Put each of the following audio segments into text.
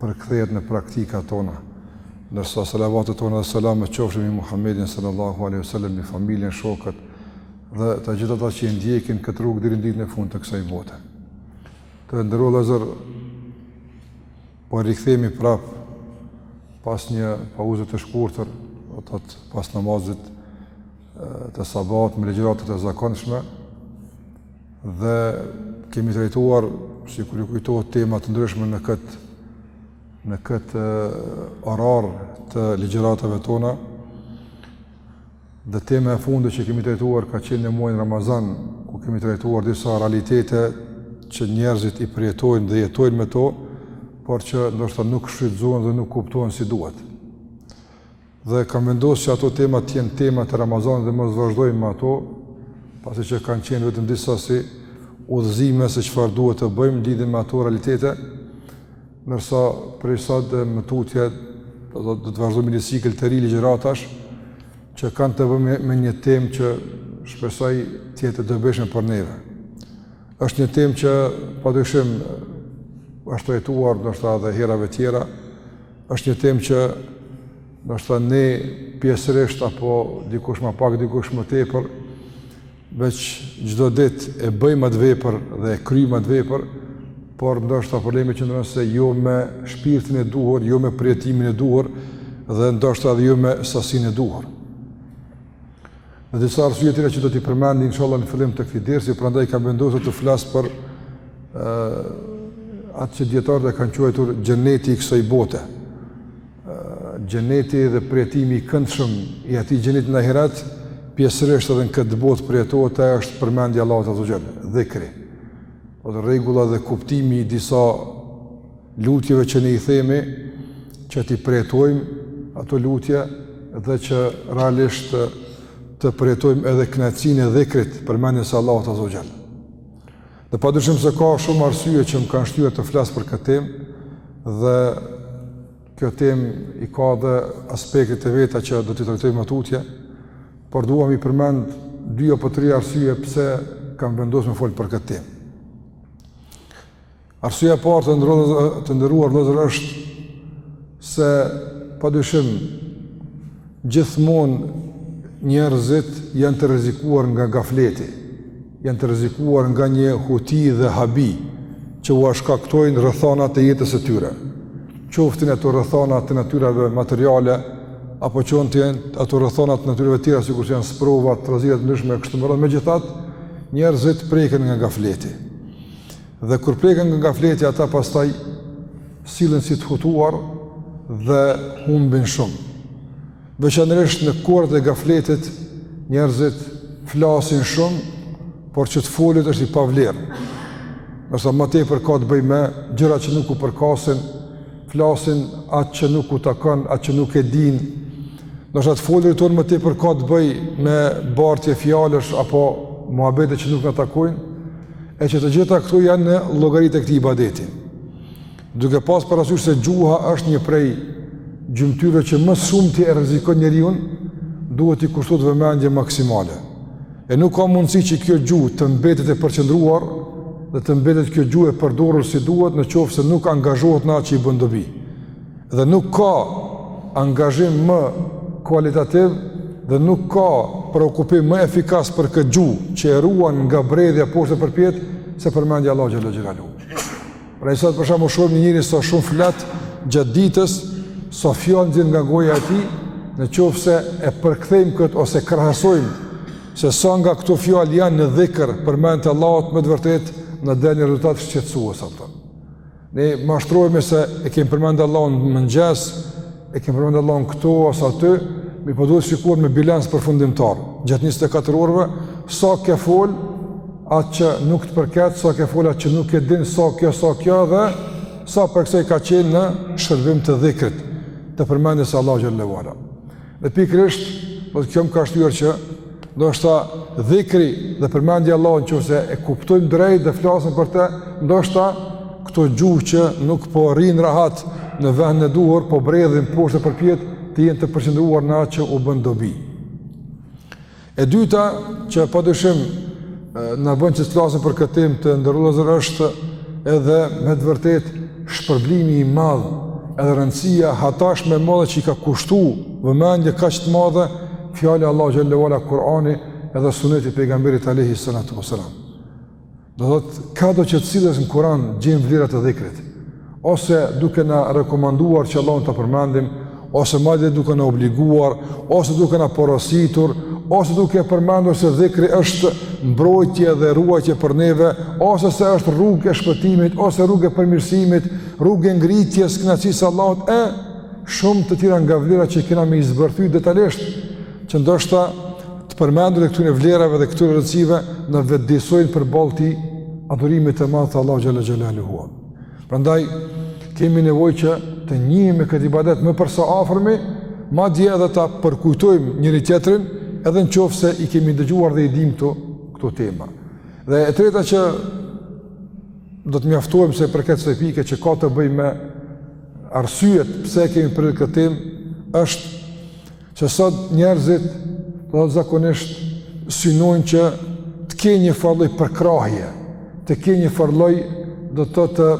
përkthehet në praktikat tona. Ndërsa selavatet tona dhe selamet qofshin mbi Muhammedin sallallahu alaihi wasallam, mbi familjen, shokët dhe të gjithë ata që e ndjekin këtë rrugë deri në ditën e fundit të kësaj bote. Të nderuar vëllezër, po rikthehemi prap pas një pauze të shkurtër, do të thotë pas namazit të sabahut me ligjëratat e zakonshme, Dhe kemi trajtuar, sikur ju kujtohet, tema të ndryshme në këtë në këtë orar të ligjëratave tona. Dhe tema e fundit që kemi trajtuar ka qenë në muajin Ramazan, ku kemi trajtuar disa realitete që njerëzit i përjetojnë dhe jetojnë me to, por që ndoshta nuk shfrytëzohen dhe nuk kuptohen si duhet. Dhe kam vendosë që ato tema të jenë tema të Ramazanit dhe mos vazhdojmë me ato, pasi që kanë qenë vetëm disa si udhëzime se çfarë duhet të bëjmë lidhur me ato realitete. Ndërsa prej sot dhe më tutje do të do të vazhdojmë një cikël të ri ligjëratash që kanë të bëjnë me një temë që shpresoj të jetë e dobishme për neve. Është një temë që padyshim është trajtuar ndoshta edhe herave të tjera. Është një temë që ndoshta ne pjesërisht apo dikush më pak dikush më tepër veç çdo ditë e bëjmë atë vepër dhe e kryjmë atë vepër, por ndoshta problemi qëndron se jo me shpirtin e duhur, jo me përjetimin e duhur, dhe ndoshta edhe jo me sasinë e duhur. E disa arsye të tjera që do t'i përmendim inshallah në fillim të këtij dersi, prandaj kam vendosur të flas për ë atë që dietarët e kanë quajtur xheneti i kësaj bote. Xheneti dhe përjetimi i këndshëm i atij xheneti në ahiret, pjesërisht edhe në këtë botë përjetohet ajo është përmendja e Allahut azze ue xhel, dhikri. Ose rregulla dhe kuptimi i disa Lutjeve që ne i themi që t'i përjetojmë ato lutje dhe që realisht të përjetojmë edhe kënaqësinë e dhikrit përmendjes së Allahut azze ue xhel. Dhe pa dyshim se ka shumë arsye që më kanë shtyrë të flas për këtë temë dhe kjo temë i ka edhe aspektet e veta që do t'i trajtojmë më tutje, por dua me i përmend dy apo tre arsye pse kam vendos me fol për këtë temë. Arsyeja e parë të nderuar të nderuar vëllezër është se padyshim gjithmonë njerëzit janë të rrezikuar nga gafleti, janë të rrezikuar nga një huti dhe habi që ua shkaktojnë rrethanat e jetës së tyre. Qofshin ato rrethana të natyrave materiale apo qofshin ato rrethana të natyrave tjera sikur që janë sprova, trazira të ndryshme kështu me radhë, megjithatë njerëzit preken nga gafleti. Dhe kur preken nga gafleti ata pastaj sillen si të hutuar dhe humbin shumë. Veçanërisht në kohët e gafletit njerëzit flasin shumë, por që të folurit është i pavlerë. Ndërsa më tepër ka të bëjë me gjëra që nuk u përkasin, flasin atë që nuk u takon, atë që nuk e dinë. Ndoshta të folurit tonë më tepër ka të bëjë me bartje fjalësh apo muhabete që nuk na takojnë, E që të gjitha këto janë në llogaritë e këtij ibadeti. Duke pas parasysh se gjuha është një prej gjymtyrëve që më shumti e rrezikojnë njeriun, duhet t'i kushtohet vëmendje maksimale. E nuk ka mundësi që kjo gjuhë të mbetet e përqendruar dhe të mbetet kjo gjuhë e përdorur si duhet në qoftë se nuk angazhohet në atë që i bën dobi. Dhe nuk ka angazhim më kualitativ dhe nuk ka preokupim më efikas për këtë gjuhë që e ruan nga bredhja poshtë e përpjet se përmendja e Allahut xhele ue ala. Pra sot për shembull shohim një njeri sa shumë flet gjatë ditës, sa fjalë nxin nga goja e tij, në qoftë se e përkthejmë këtë ose krahasojmë se sa nga këto fjalë janë në dhikr përmendje të Allahut me të vërtetë na del një rezultat shqetësues apo. Ne mashtrohemi se e kemi përmendë Allahun në mëngjes, e kemi përmendë Allahun këtu ose aty, mirëpo duhet shikuar me bilans përfundimtar. Gjatë 24 orëve, sa ke fol, atë që nuk të përket, sa ke fol, atë që nuk e din, sa kjo, sa kjo dhe, sa prej kësaj ka qenë në shërbim të dhikrit, të përmendjes së Allahut xhele ue ala. Dhe pikërisht, kjo më ka shtyrë që ndoshta dhikri dhe përmendja e Allahut në qoftë se e kuptojmë drejt dhe flasim për te, ndoshta këto gjuhë që nuk po rrinë rahat në vendin e duhur, po bredhin poshtë e përpjet të jenë të përqendruar në atë që u bën dobi. E dyta që padyshim na bën që të flasim për këtë temë të nderuar vëllezër është edhe me të vërtetë shpërblimi i madh edhe rëndësia jashtëzakonshme e madhe që i ka kushtu vëmendje kaq të madhe fjala e Allahut xhele ue ala Kurani edhe suneti i pejgamberit alejhi salatu ue selam Do thotë, kado që të sillesh në Kur'an gjen vlerat e dhikrit, ose duke na rekomanduar që Allahun ta përmendim, ose madje duke na obliguar, ose duke na porositur, ose duke përmendur se dhikri është mbrojtje dhe ruajtje për neve, ose se është rrugë e shpëtimit, ose rrugë e përmirësimit, rrugë e ngritjes, kënaqësisë së Allahut, e shumë të tjera nga vlera që kena me i zbërthy detalisht, që ndoshta të përmendurit e këtyre vlerave dhe këtyre rëndësive na vetëdijesojnë përballë adhurimit të madh të Allahut xhelle xhelaluhu. Prandaj, kemi nevojë që të njihemi me këtë ibadet më për së afërmi, madje edhe ta përkujtojmë njëri-tjetrin, edhe në qoftë se i kemi dëgjuar dhe i dimë këto, këto tema. Dhe e treta që do të mjaftohemi sa i përket kësaj pike që ka të bëjë me arsyet pse e kemi prek këtë temë, është Që sot njerëzit do të thotë zakonisht synojnë që të kenë një farë lloj përkrahje, të kenë një farë lloj do të thotë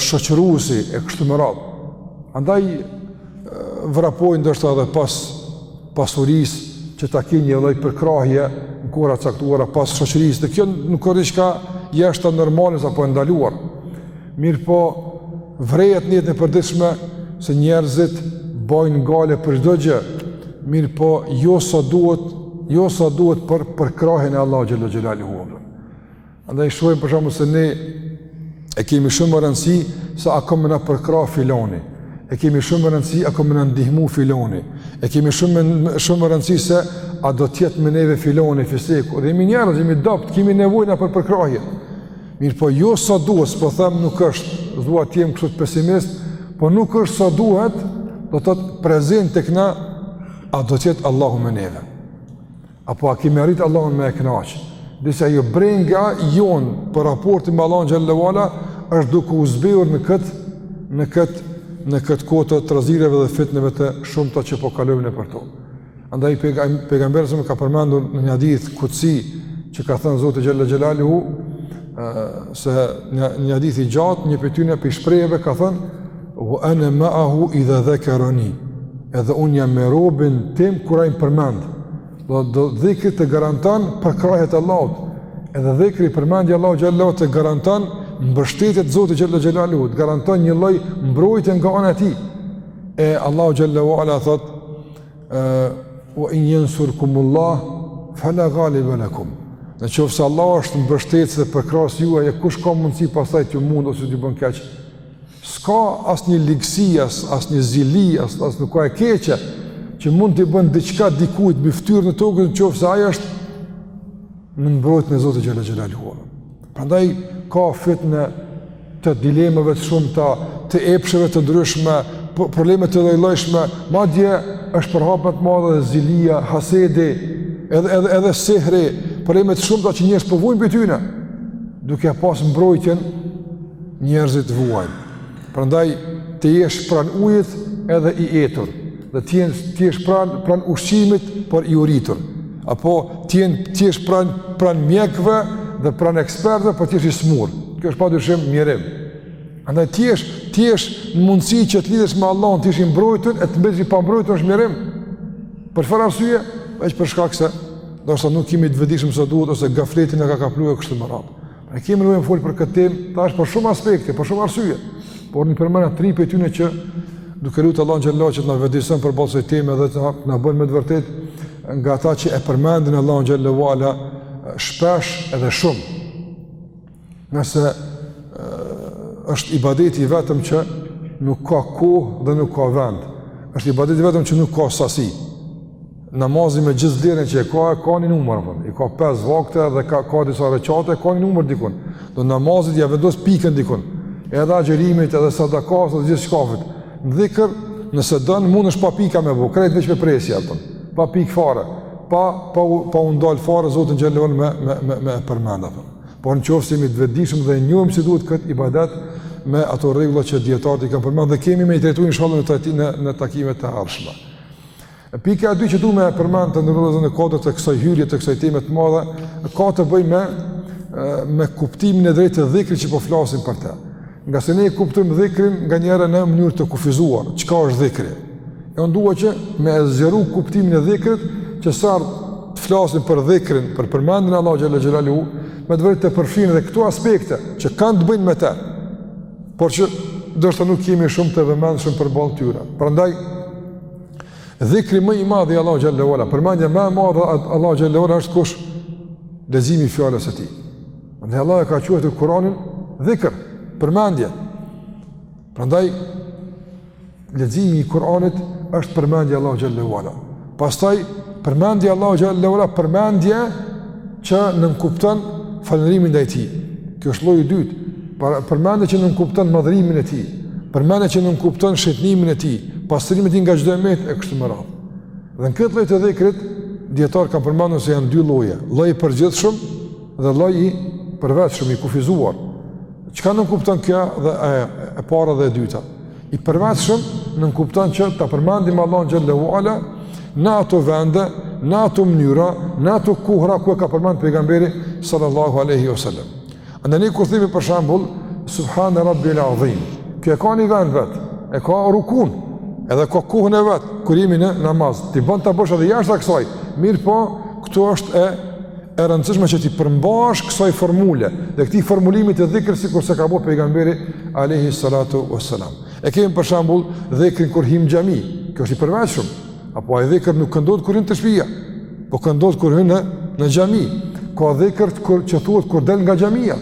shoqëruesi e kështu me radhë. Andaj vrapojnë ndoshta edhe pas pasurisë që ta kenë një lloj përkrahje në kohëra të caktuara pas shoqërisë dhe kjo nuk është diçka jashtë normales apo e ndaluar. Mirëpo, vërehet në jetën e përditshme se njerëzit bojnë gajle për çdo gjë, mirëpo, jo sa duhet, jo sa duhet për përkrahjen e Allahut xhelle xhelaluhu. Andaj shohim për shembull se ne e kemi shumë më rëndësi se a ka me na përkrah filoni, e kemi shumë më rëndësi a ka me na ndihmu filoni, e kemi shumë, shumë më rëndësi se a do të jetë me neve filoni, fisteku, dhe jemi njerëz, jemi të dobët, kemi nevojë na për përkrahje. Mirëpo jo sa duhet, s'po them nuk është, s'dua të jem kështu pesimist, po nuk është sa duhet, do të thotë prezent tek na a do të jetë Allahu me neve. Apo a kemi arrit Allahun me e kënaq? Disi ajo brenga jonë për raportin me Allahun xhelle ue ala është duke u zbehur në këtë në këtë në këtë kohë të trazireve dhe fitneve të shumta që po kalojmë nëpër to. Andaj pejgamberi alejhi selam e ka përmendur në një hadith kutsi që ka thënë Zoti xhalla xhelaluhu se një, një hadith i gjatë një prej tyne prej shprehjeve ka thënë wa ana ma'ahu idha dhakarani edhe unë jam me robin tim kur ai më përmend do do dhikri të garanton përkrahjen e Allahut edhe dhikri përmendja e Allahut xhalla të garanton mbështetjen e Zotit xhalla xhelaluhu të garanton një lloj mbrojtje nga ana e tij e Allahu xhalla wa ala thotë Wa in yansurkumullah fala ghaliba lakum. Në qoftë se Allah është mbështetës dhe përkrahës juaj, e kush ka mundësi pastaj t'ju mund ose t'ju bën keq? S'ka asnjë ligësi, as asnjë zili, as as nuk ka e keqe që mund t'i bën diçka dikujt mbi fytyrën e tokës në qoftë se ai është në mbrojtjen e Zotit xhalla xhelaluhu. Prandaj ka fitne të dilemave të shumta, të epsheve të ndryshme, po, probleme të lloj-llojshme, madje është përhap me të madhe edhe zilia, hasedi, edhe edhe edhe sihri, probleme të shumta që njerëzit po vuajnë prej tyne, duke e pas mbrojtjen njerëzit vuajnë. Prandaj të jesh pran ujit edhe i etur, dhe të jesh pran ushqimit por i uritur, apo të jesh të jesh pran mjekëve dhe pran ekspertëve po të jesh i smur. Kjo është pa dyshim mjerim. Andaj të jesh të jesh në mundësi që të lidhesh me Allahun, të jesh i mbrojtur e të mbetesh i pambrojtur është mjerim. Për çfarë arsye? Veç për shkak se ndoshta nuk jemi të vetëdijshëm sa duhet ose gafleti na ka kapluar e kështu me radhë. E kemi nevojë me fol për këtë temë tash për shumë aspekte, për shumë arsye. Por unë i përmend tri prej tyre që duke lutur Allahun xhallahu që të na vetëdijëson përballë kësaj teme dhe të na bën me të vërtetë nga ata që e përmendin Allahun xhallahu ala shpesh edhe shumë. Nëse është ibadeti i vetëm që nuk ka kohë dhe nuk ka vend. Është ibadeti i vetëm që nuk ka sasi. Namazi me gjithë vlerën që e ka, e ka një numër, apë, i ka 5 vakte dhe ka, ka disa rekate, ka një numër dikun. Dmth namazit ja vendos pikën dikun, edhe agjërimit, edhe sadakas, edhe gjithçkafit. Dhikër, nëse don, mundesh pa pika me bo, krejt veç me presja, apë, pa pikë fare, pa, pa, pa u ndal fare, Zotin xh.sh. me, me, me, me përmend. Apë. Por në qoftë se jemi të vetëdijshëm dhe njohim si duhet këtë ibadet me ato rregulla që dijetarët i kanë përmend dhe kemi me i trajtu inshallah në, në, në takimet e ardhshme. Pika e dytë që du me e përmend të nderuar në kuadër të kësaj hyrje të kësaj teme të madhe, ka të bëjë me me kuptimin e drejtë të dhikrit që po flasim për të. Ngase ne e kuptojmë dhikrin nganjëherë në mënyrë të kufizuar, çka është dhikri. E unë dua që me e zgjeru kuptimin e dhikrit, që sa herë të flasim për dhikrin, për përmendjen e Allahu xhalla xhelalu, me të vërtetë të përfshijmë edhe këto aspekte që kanë të bëjnë me të. Por që ndoshta nuk jemi shumë të vëmendshëm përballë tyre. Prandaj Dhikri më i madh i Allahu xhallahu ala, përmendja më e madhe e Allahu xhallahu ala është kush leximi i fjalës së tij. Andaj Allahu e ka quajtur Kur'anin dhikr, përmendje. Prandaj leximi i Kur'anit është përmendja e Allahu xhallahu ala. Pastaj përmendja e Allahu xhallahu ala, përmendja që nënkupton falënderimin ndaj tij. Ky është lloji i dytë. Pra përmendje që nënkupton madhërimin e tij, përmendje që nënkupton shejtnimin e tij, pastrimin e tij nga çdo e metë e kështu me radhë. Dhe në këtë lloj të dhikrit dijetarët kanë përmendur se janë dy lloje, lloji i përgjithshëm dhe lloji i përveçshëm i kufizuar. Çka nënkupton kjo dhe e, e para dhe e dyta. I përveçshëm nënkupton që ta përmendim Allahun xhallahu ala në ato vende, në ato mënyra, në ato kohra ku e ka përmend pejgamberi sallallahu alaihi wasallam. Andaj kur themi për shembull subhane rabbijel adhim, kjo e ka një vend të vet, e ka rukunë, edhe ka kohën e vet kur jemi në namaz. Ti bën ta bësh edhe jashtë kësaj. Mirëpo, këtu është e e rëndësishme që t'i përmbahesh kësaj formule dhe këtij formulimi të dhikrit sikurse ka bo pejgamberi alayhi salatu wassalam. E kemi për shembull dhikrin kur hym n'xhami, kjo është i përveçëm, apo ai dhikr nuk këndohet kur hyn te shtëpia, po këndohet kur hyn në në xhami. Ka dhikr që thuhet kur del nga xhamia.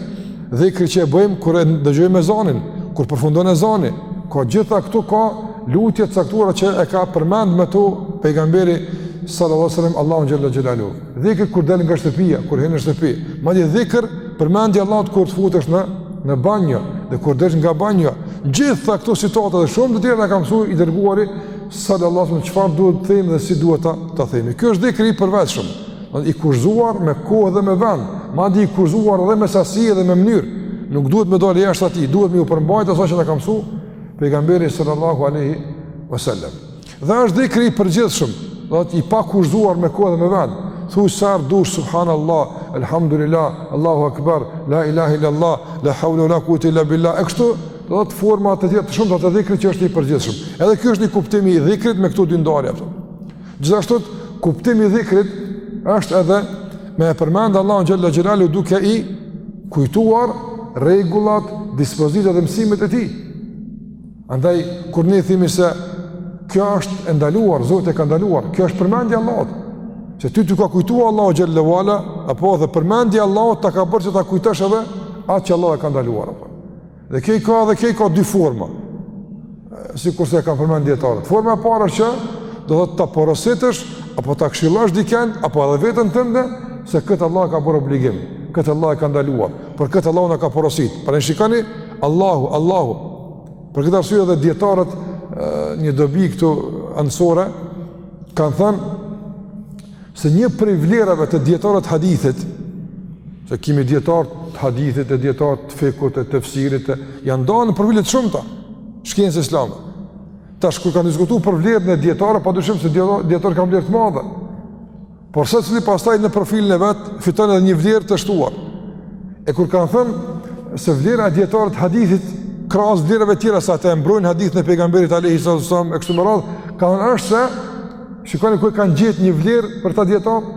Dhikri që e bëjmë kur e dëgjojmë ezanin, kur përfundon ezani, ka gjitha këtu ka lutje të caktuara që e ka përmend me to pejgamberi sallallahu alaihi wasallam Allahu xhelle xhelaluhu. Dhikr kur del nga shtëpia, kur hyn në shtëpi. Madje dhikr përmendja Allahut kur të futesh në në banjo dhe kur del nga banjo. Gjitha këto situata dhe shumë të tjera na ka mësuar i dërguari sallallahu alaihi wasallam çfarë duhet të themi dhe si duhet ta ta themi. Ky është dhikri i përveçëm, i kufizuar me kohë dhe me vend, madje i kufizuar edhe me sasi dhe me mënyrë. Nuk duhet me dalë jashtë atij, duhet me iu përmbajt asaj që na ka mësuar pejgamberi sallallahu alaihi wasallam. Dhe është dhikri i përgjithshëm, do të thotë i pakufizuar me kohë dhe me vend. Thuaj sa herë dush subhanallahu, elhamdulillah, Allahu akbar, la ilaha illallah, la hawla wala quwata illa billah. E kështu do të thotë forma të tjera të shumta të dhikrit që është i përgjithshëm. Edhe ky është një kuptim i dhikrit me këto dy ndarje. Gjithashtu kuptimi i dhikrit është edhe me e përmend Allahun xhelle xhelaluhu duke i kujtuar rregullat, dispozitat dhe mësimet e tij. Andaj, kur ne thimi se kjo është e ndaluar, Zoti e ka ndaluar, kjo është përmendje Allahut, se ty të ka kujtua Allahun xhelle ue ala, apo dhe përmendja Allahut të ka bërë që ta kujtosh edhe atë që Allahu e ka ndaluar. Apo. Dhe kjo ka dhe kjo ka dy forma, sikurse e ka përmend dijetarët. Forma e parë është që do të të porositësh, apo ta këshillosh dikën, apo edhe vetën tënde, se këtë Allah ka bërë obligim, këtë Allah e ka ndaluar, për këtë Allah na ka porosit. Pra, shikoni, Allahu, Allahu, Për këtë arsye edhe dietarët një dobi këtu anësore kanë thënë se një prej vlerave të dietarëve të hadithit, se kimi dietarë të hadithit, e dietarë të fikhut, e tefsirit, janë ndarë profilet e shumta shkencës islame. Tash kur kanë diskutuar për vlerën e dietarëve, padyshim se dietarët kanë vlerë të madhe. Por secili pastaj në profilin e vet fiton edhe një vlerë të shtuar. E kur kanë thënë se vlera e dietarëve t'hadithit krahas vlerave të tjera se ata e mbrojnë hadithin e pejgamberit alayhi sallam e kështu me radhë, kanë thënë është se shikoni ku e kanë gjetë një vlerë për ta dietar,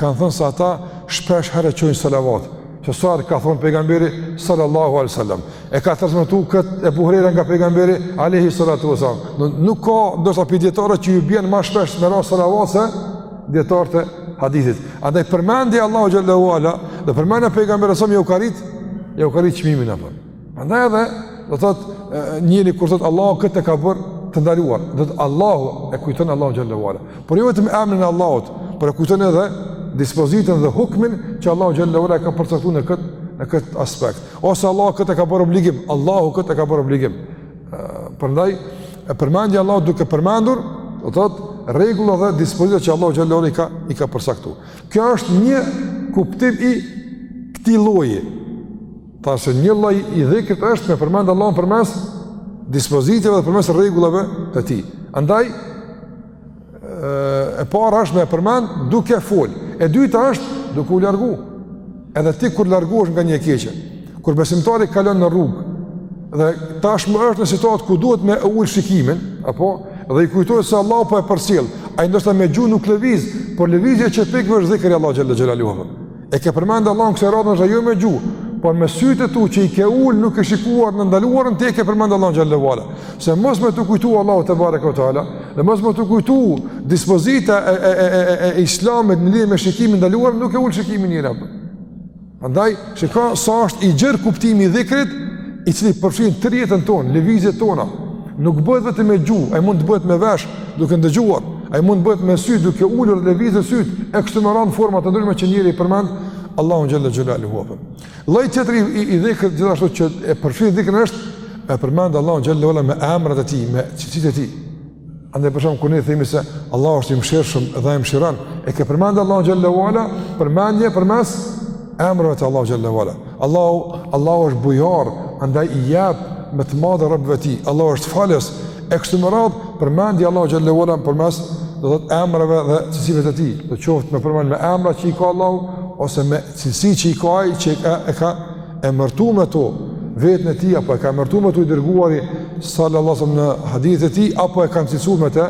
kanë thënë se ata shpesh herë çojnë salavat. Se sa herë ka thënë pejgamberi sallallahu alaihi wasallam, E ka transmetuar kët Ebu Hurejra nga pejgamberi alayhi salatu wasallam. Do nuk ka ndoshta prej dijetarëve që ju bjen më shpesh me ra salavat se dijetarët e hadithit. Andaj përmendja e Allahut xhalla ue ala, dhe përmendja e pejgamberit sallam jau ka rrit, jau ka rrit çmimin atyne. Andaj edhe do thot njeri kur thot Allahu kët e ka bër të ndaluar. Do thot Allahu e kujton Allahun xhalla ue ala. Por jo vetëm emrin e Allahut, por e kujton edhe dispozitën dhe hukmin që Allahu xhalla ue ala e ka përcaktuar në kët në kët aspekt. Ose Allahu këtë e ka bërë obligim, Allahu këtë e ka bërë obligim. Prandaj e përmendja e Allahut duke përmendur, do thotë rregullat dhe dispozitat që Allahu xhalla ue ala i ka i ka përcaktuar. Kjo është një kuptim i këtij lloji. Tash një lloj i dhikrit është me përmend Allahun përmes dispozitave dhe përmes rregullave të tij. Andaj e para është me e përmend duke fol. E dyta është duke u largu. Edhe ti kur largohesh nga një e keqe, kur besimtari kalon në rrugë dhe tashmë është në situatë ku duhet me ul shikimin, apo dhe i kujtohet se Allahu po e përcjell. Ai ndoshta me gjuhë nuk lëviz, por lëvizja e qepikëve është dhikr i Allahut xhalla xhelaluhu. E ke përmend Allahun kësaj radhe ndoshta jo me gjuhë, por me sytë e tu që i ke ul nuk e ke shikuar të ndaluarën, ti e ke përmend Allahun xhalla ue ala. Se mos me t'u kujtu Allahu tebareke ue teala, dhe mos me t'u kujtu dispozita e, e, e, e, e, e islamit në lidhje me shikimin e ndaluar, nuk e ul shikimin njeri. Prandaj, shika sa është i gjërë kuptimi i dhikrit, i cili përfshin tërë jetën tonë, lëvizjet tona, nuk bëhet vetëm me gjuhë, ai mund të bëhet me vesh, duke ndëgjuar, Ai mund të bëhet me sy duke ulur dhe lëvizë syt e kështu me radhë forma të ndryshme që njeri e përmend Allahun xhalla xhelaluhu. Lloj tjetër i, i, i dhikrit gjithashtu që e përfshin dhikrin është me përmend Allahun xhalla xhelaluhu me emrat e tij, me cilësitë e tij. Andaj për shembull kur ne themi se Allahu është i mëshirshëm dhe i mëshiron, e ke përmend Allahun xhalla xhelaluhu përmendje përmes emrave të Allahut xhalla xhelaluhu. Allahu Allahu është bujar, andaj i jep me të madhe robëve të tij. Allahu është falës, E kështu me radhë, përmendja e Allahut xhalla ue ala përmes do të thotë emrave dhe cilësive të tij. Do qoftë me përmend me emra që i ka Allahu ose me cilësi që i ka ai që e ka e ka emërtuar me to veten e tij apo e ka emërtuar me to i dërguari sallallahu alaihi wasallam në hadithet e tij apo e ka cilësuar me të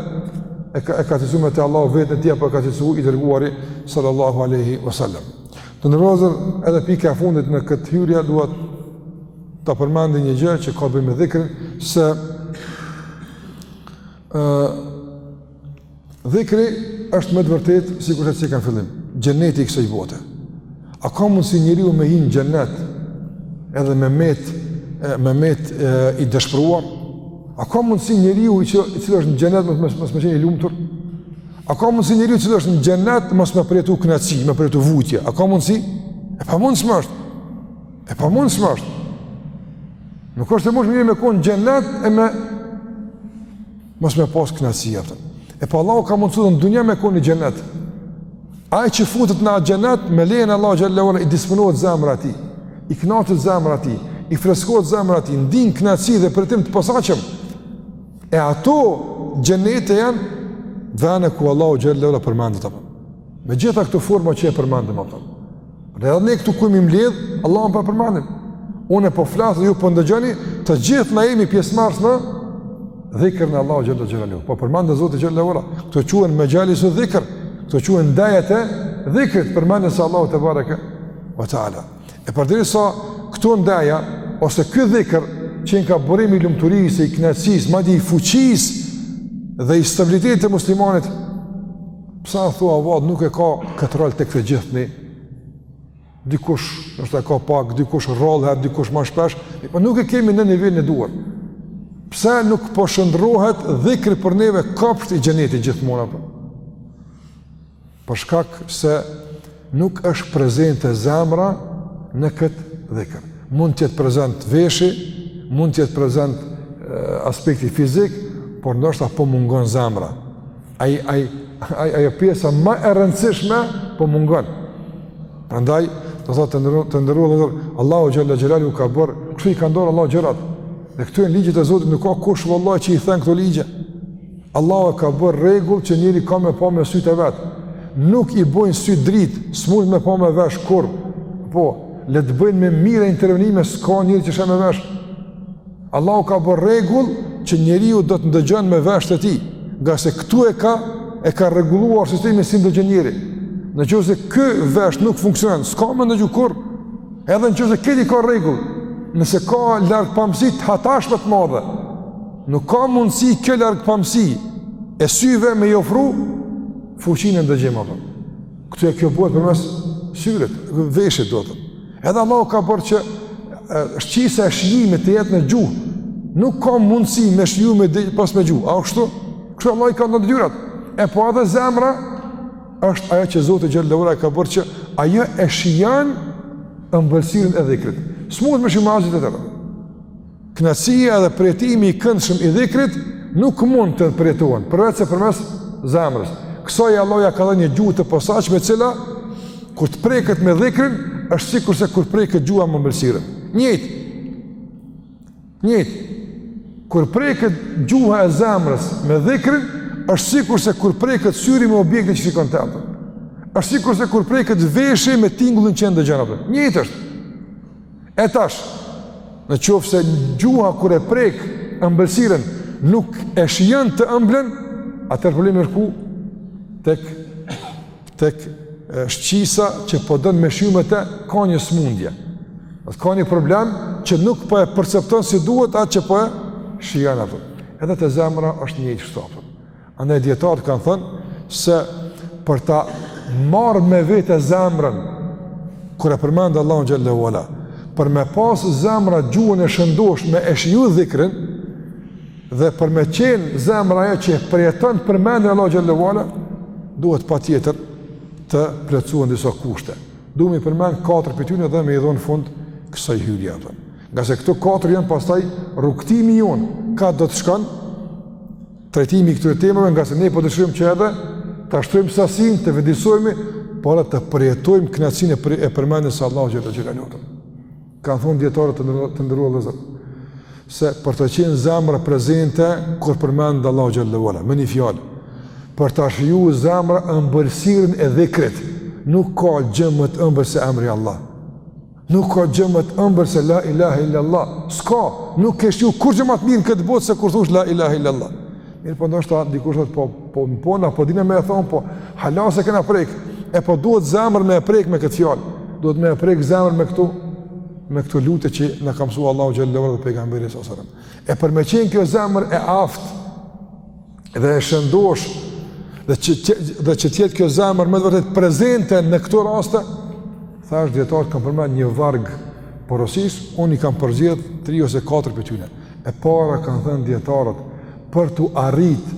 e ka e ka cilësuar me të Allahu veten e tij apo e ka cilësuar i dërguari sallallahu alaihi wasallam. Të nderuar edhe pika e fundit në këtë hyrje dua Ta përmendi një gjë që ka bëjë me dhikrin, se uh, dhikri është me të vërtet, sikur që cekëm në fillim, xheneti i kësaj bote. A ka mundsi njeriu me hi në xhenet, edhe me met, me met e, i dëshpruar? A ka mundsi njeriu i cili është në xhenet, mos me qenë i lumtur? A ka mundsi njeriu i cili është në xhenet, mos me përjetu knaqsi, me përjetu vujtje? A ka mundsi? E pamundshme është. E pamundshme është. Nuk është e mundshme njeri me konë n'xhenet e me... Mos me pasë knaqsi aty. E po Allahu ka mundësu edhe në dunja me konë ni xhenet. Ai që futet në atë xhenet, me lejen e Allahut xhelle ve ala i disponohet zemra e tij. I knaqet zemra e tij. I freskohet zemra e tij. Ndin knaqsi dhe përjetim të posaçëm. E ato xhenete janë vene ku Allahu xhelle ve ala përmendet apo. Me gjitha këto forma që e përmendëm ato. Dhe edhe ne këtu ku jemi mbledh, Allahun po përmendim. Unë po flas dhe ju po ndëgjoni, të gjithë na jemi pjesëmarrës në dhikrin e Allahut xhelle xhelaluhu. Po përmendet Zoti xhelle ve ala. Këto quhen mexhalisu dhikr. Këto quhen ndejat e dhikrit, përmendjes së Allahut tebareke ve teala. E përderisa këto ndeja ose ky dhikr qenka burimi i lumturisë, i kënaqësisë, madje i fuqisë dhe i stabilitetit të muslimanit Pse a thua vallë nuk e ka këtë rol tek të gjithë ne, dikush ndoshta e ka pak, dikush rrallë herë, dikush ma shpesh, e po nuk e kemi në nivelin e duhur. Pse nuk po shndërrohet dhikri për neve kopsht i xhenetit gjithmonë apo? Për shkak se Nuk është prezente zemra në këtë dhikr. Mund të jetë prezent veshi, mund të jetë prezent aspekti fizik, por ndoshta po mungon zemra. Ai ai ai ajo pjesa më e rëndësishme po mungon. Prandaj, do thotë të nderuar, Allahu xhelle xhelaluhu ka bërë, kështu i ka ndarë Allahu gjërat. Dhe këto janë ligjet e Zotit, nuk ka kush vallahi që i then këto ligje. Allahu e ka bërë rregull që njeri ka me pa me sytë e vet. Nuk i bojnë sytë dritë, s'mund me pa me vesh kurr. Po, le të bëjnë me mija intervenime, s'ka njeri që sheh me vesh. Allahu ka bërë rregull që njeriu do të ndëgjon me veshët e tij, ngase këtu e ka e ka rregulluar sistemin si ndëgjon njeri. Në qoftë se ky vesh nuk funksionon, s'ka me ndëgju kurr. Edhe në qoftë se këta i ka rregull, nëse ka largpamësi të hatashme të madhe, Nuk ka mundësi kjo largpamësi e syve me i ofru fuqinë e ndëgjimit apo. Këtu e kjo bëhet përmes syrit, veshit do të. Edhe Allah ka bërë që shqisa e shijimit të jetë në gjuhë. Nuk ka mundësi me shiju me... pos me gjuhë. A o kështu? Kështu Allah i ka nda detyrat. E po edhe zemra është ajo që Zoti xhelle ve ala e ka bërë që ajo e shijon ëmbëlsirën e dhikrit. S'mundet me shiju me asgjë tjetër. Kënaqësia dhe përjetimi i këndshëm i dhikrit nuk mund të përjetohen përveç se përmes zemrës. Kësaj Allahu ia ka dhënë një gjuhë të posaçme, e cila kur të preket me dhikrin është sikurse kur preket gjuha me ëmbëlsirën. Njëjtë. Njëjtë. Kur preket gjuha e zemrës me dhikrin është sikurse kur preket syri me objektin që shikon atë. Është sikurse kur preket veshi me tingullin që ndëgjon atë. Njëjtë është. E tash, në qoftë se gjuha kur e prek ëmbëlsirën nuk e shijon të ëmblën, atëherë problemi është ku? Tek, tek shqisa që po don me shiju me te, ka një smundje. Ajo ka një problem që nuk po e percepton si duhet atë që po e shijon atë. Edhe te zemra është një i shtapët. Andaj dijetarët kanë thënë se për ta marrë me vete zemrën, kur e përmend Allahun xhelle ue ala, për me pas zemra gjuhën e shëndoshë me e shiju dhikrin, dhe për me qenë zemra ajo që e përjeton përmendjen e Allahut xhelle ue ala, duhet patjetër të plotësohen disa kushte. Du me i përmend katër prej tyne dhe me i dhonë fund kësaj hyrje. Ngase këto katër janë pastaj rrugëtimi jonë, ka do të shkon, trajtimi i këtyre temave, ngase ne po dëshirojmë që edhe ta shtojmë sasinë, të vëdësojmë, por edhe të përjetojmë kënaqësinë e, e përmendjes së Allahut xhelle xhelaluhu. Kanë thonë dijetarët, të nderuar vëllezër, se për të qenë zemra prezente kur përmend Allahun xhelle ue ala, me një fjalë për ta shiju zemra ëmbëlsirën e dhikrit. Nuk ka gjë më të ëmbël se emri Allah. Nuk ka gjë më të ëmbël se la ilahe illallah. S'ka, nuk ke shiju kurrë gjë më të mirë në këtë botë se kur thush la ilahe illallah. Mirëpo ndoshta dikush thotë po po më po na po dina me e thon po hala s'e kena prek. E po duhet zemër me e prek me këtë fjalë. Duhet me e prek zemër me këto, me këto lutje që na ka mësu Allahu xhallahu dhe pejgamberi sallallahu alajhi wasallam. E për me qenë kjo zemër e aftë dhe e shëndoshë dhe që të, dhe që të jetë kjo zemër me të vërtetë prezente në këto raste, thashë dijetarët kanë përmend një varg porosish, unë i kam përzgjedh 3 ose 4 prej tyne. E para kanë thënë dijetarët për t'u arrit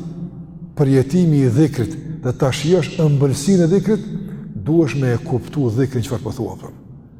përjetimi i dhikrit dhe ta shijosh ëmbëlsinë e dhikrit, duhesh me e kuptu dhikrin çfarë po thua.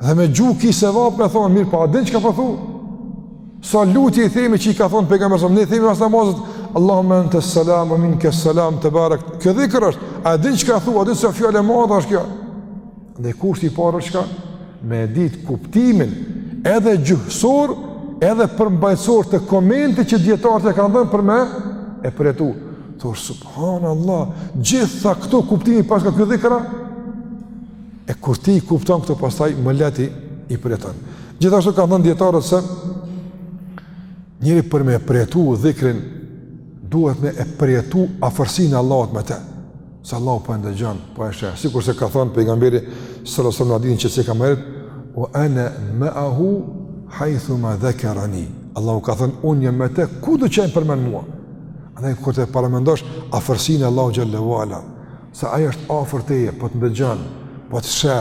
Dhe me gjuhë ki sevap me thonë, mirëpo a din çka po thu? Sa lutje i themi që i ka thonë pejgamberi, ne i themi pas namazit, Allahume ente selam, ve minke selam, tebarekte, kjo dhikër është, a din çka thu, a din sa fjalë e madhe është kjo? Dhe kushti i parë është çka, me ditë kuptimin, edhe gjuhësor, edhe përmbajtësor të komentit që dijetarët ia kanë dhënë për me e përjetu. Thu ore, subhanallah, gjitha këto kuptime paska ky dhikër? E kur ti i kupton këto pastaj më lehtë i përjeton. Gjithashtu kanë thënë dijetarët se njeri për me e përjetu dhikrin duhet me e përjetu afërsinë e Allahut me të. Se Allahu po e ndëgjon, po e sheh. Sikurse ka thënë pejgamberi sallallahu alajhi wasallam që se ka marrë wa ana ma'ahu haythu ma dhakarani. Allahu ka thënë unë jam me të kudo që më përmend mua. Andaj kur ta paramendosh afërsinë e Allahut xhelle ue ala, se ai është afër teje, po të ndëgjon, po të shë,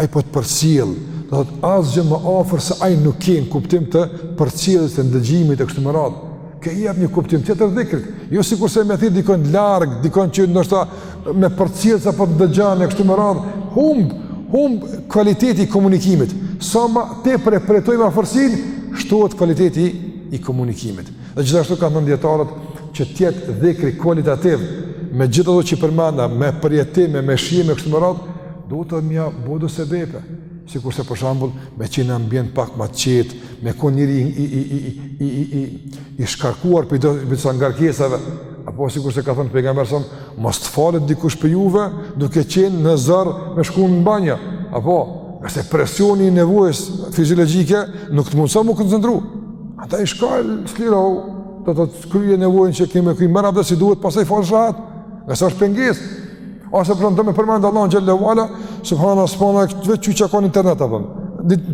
ai po të përcjell, do të thotë asgjë më afër se ai nuk ke në kuptim të përcjelljes të ndëgjimit e kështu me radhë. Kjo i jap një kuptim tjetër dhikrit, jo sikurse me thirr dikon larg, dikon që ndoshta me përcjell s'a po të ndëgjon e kështu me radhë, humb, humb kualiteti i komunikimit. Sa më tepër e përjetojmë afërsinë, shtohet kualiteti i komunikimit. Dhe gjithashtu kanë thënë dietarët që të jetë dhikri kualitativ me gjithë ato që i përmenda, me përjetime, me shijime e kështu me radhë, do të mja bo do sebepe. Sikurse për shembull, me qenë ambient pak ma të qetë, me kon njëri i i i i i i i i shkarkuar prej disa ngarkesave, apo sikurse ka thënë pejgamberi son, mos të falet dikush prej juve, duke qenë në zor me shku në banjë, apo se presioni i nevojës fiziologjike nuk të mundson m'u koncentru. Ata i shkallë, slirohu, do të të krye nevojën që ke me kry, merr abdes si duhet, pasaj falu rahat, ngase është pengis, ose për shembull me përmendë Allahun xhelle ve ala, subhana, subhana, këtu veç që ka në internet, apëm,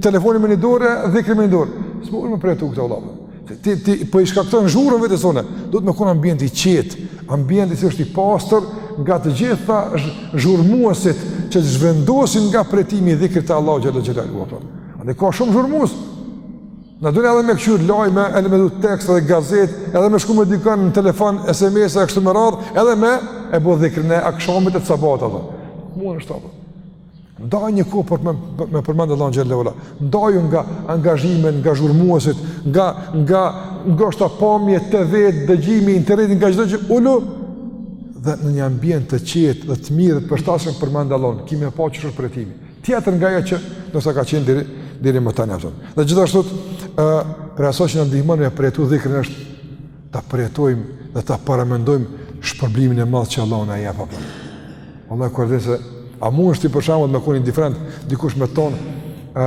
telefonin me një dore, dhikri me një dore, s'mun me përjetu këta Allah, ti, ti për po i shkakton zhurmën vetes sone, do me konë ambient i qetë, ambient i cili është i pastër, nga të gjitha zhurmuesit që të zhvendosin nga përjetimi i dhikrit të Allahut, xhelle xhelle, apëm, ka shumë zhurmuesit, Na dona edhe me këqyr lajme, edhe me dhut tekst edhe gazet, edhe me shku me dikon në telefon, SMS e kështu me radh, edhe me e bo dhikrin e akshamit e sabat ato. Nuk është apo. Ndaj një kohë për me, me përmend Allahun xhelle ve ala. Ndaju nga angazhimet, nga zhurmuesit, nga nga ndoshta pamje, TV-t, dëgjimi, interneti nga çdo gjë, ulu dhe në një ambient të qetë dhe të mirë të përshtatshëm përmend Allahun, ki me pa çfarë për tjetër nga ajo që ndoshta ka qenë deri deri më tani atë. Dhe gjithashtu ë prej asaj që na ndihmon me përjetu dhikrin është ta përjetojmë dhe ta paramendojmë shpërblimin e madh që Allahu na jep apo. Allahu ekber se a munet për shembull me kon indiferent dikush me thon ë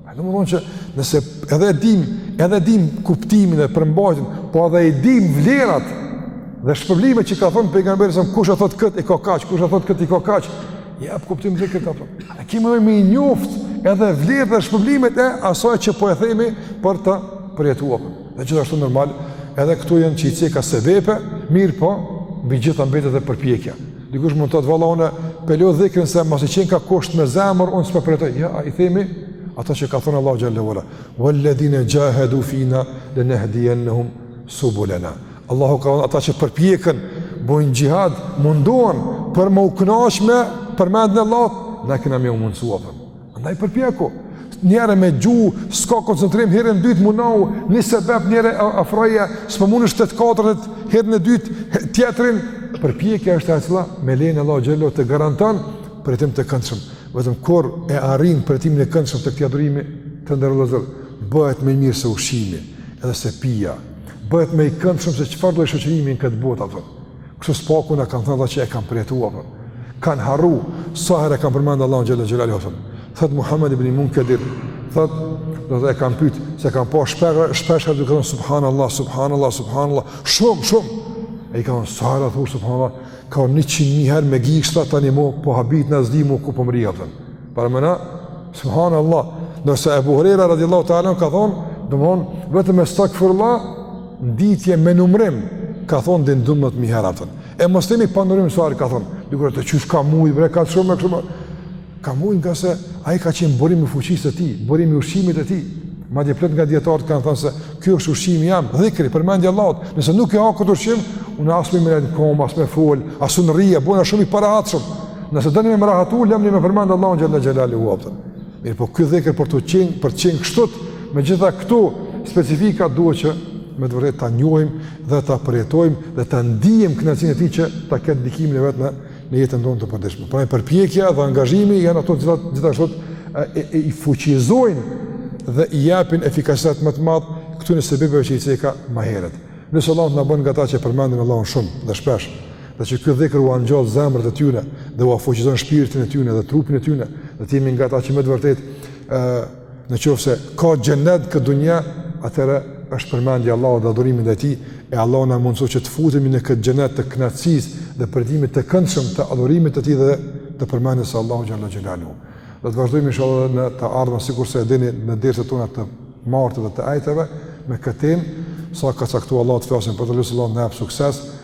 A domethon që nëse edhe e dim, edhe e dim kuptimin e përmbajtjen, po edhe i dim vlerat dhe shpërblimet që ka thënë pejgamberi sa kush e thot kët e ka kaq, kush e thot kët i ka kaq. Ja jap kuptim edhe kët apo. A kemi me i njoft edhe vlerat dhe shpërblimet e asaj që po e themi për ta përjetuar. Dhe gjithashtu normal, edhe këto janë që i ceka sebepe, mirëpo, mbi gjitha mbetet edhe përpjekja. Dikush mund të thotë valla unë pe lë dhikrin se masi qenka kusht me zemër, unë s'pe përjetoj. Ja, i themi ato që ka thënë Allahu xhelle ve ala. Vel-ledhine xhahedu fina lenehdijennehum subulena. Allahu ka thon ata që përpjeken, bojnë xhihad, mundohen për me u knaq me përmendjen e Allahut, na kena me jau mundsuar. Andaj përpjeku, njëherë me gjuhë, s'ka koncentrim, herën e dytë munohu, një sebep njëherë afroje, s'po mundesh te të katërtat, herën e dytë, tjetrin, përpjekja është e cila, me lejen e Allahut xhelle të garanton përjetim të këndshëm, vetëm kur e arrin përjetimin e këndshëm të këtij adhurimi, të nderuar vëllezër, bëhet më i mirë se ushqimi, edhe se pija, bëhet më i këndshëm se çfarëdo lloj shoqërimi në këtë botë, a kupton. Kështu së paku na kanë thënë ata që e kanë përjetu a kupton. Kanë harru sa herë e kanë përmend Allahun xhelle xhelaluhu a kupton. Thotë Muhammed ibn Munkedir, thotë do të e kam pyet se kam pa shpeshherë shpesh duke thënë subhanallahu subhanallahu subhanallahu shumë shumë. E i kam thënë sa herë thua subhanallahu ka 100 mijë herë me gishta tani më po habitna s'di më ku po mrri a kupton. Paramendo, subhanallah, ndërsa Ebu Hurejra radiallahu ta'ala ka thonë, domethonë, vetëm estagfirullah, në ditë me numrim, ka thonë 12 mijë herë a kupton. E mëslimi pa numrim suar ka thonë, dhikër, qysh ka mujt, bre kaq shumë e kaq shumë, ka mujt ngase ai ka qenë burim i fuqisë të tij, burim i ushqimit të tij, madje plot nga dijetarët kanë thënë se kjo është ushqimi jem, dhikri, përmendja e Allahut, nëse nuk e ha këtë ushqim, unë as me nejt në komë, as me folë, as unë rri a, bona shumë i parehatshëm, Nëse doni me më rahatu, lëmni me përmend Allahun xhelle xhelaluhu a kupton. Mirëpo ky dhikr për të qenë, për të qenë kështu, me gjitha këto specifika duhet që me të vërtetë ta njohim dhe ta përjetojmë dhe ta ndiejmë kënaqësinë e tij që ta ketë ndikimin e vet në në jetën tonë të përditshme. Pra përpjekja dhe angazhimi janë ato që gjithashtu e, e, i fuqizojnë dhe i japin efikasitet më të madh këtyre sebeve që i ceka ma herët. Lus Allahun të na bën nga ata që e përmendin Allahun shumë dhe shpesh, dhe që ky dhikr ua ngjall zemrat e tyre dhe ua fuqizon shpirtin e tyre dhe trupin e tyre dhe të jemi nga ata që me të vërtetë në qoftë se ka xhenet në këtë dunja atëherë është përmendja e Allahut dhe adhurimi ndaj tij e Allahu na mundësoftë që të futemi në këtë xhenet të kënaqësisë dhe përjetimit të këndshëm të adhurimit të tij dhe të përmendjes së Allahut xhelle xhelaluhu do të vazhdojmë inshallah në të ardhmen sikurse e dini në dersat tona të martave dhe të enjteve me këtë temë sa ka caktu Allahu të flasim për të, lus Allahun na jep sukses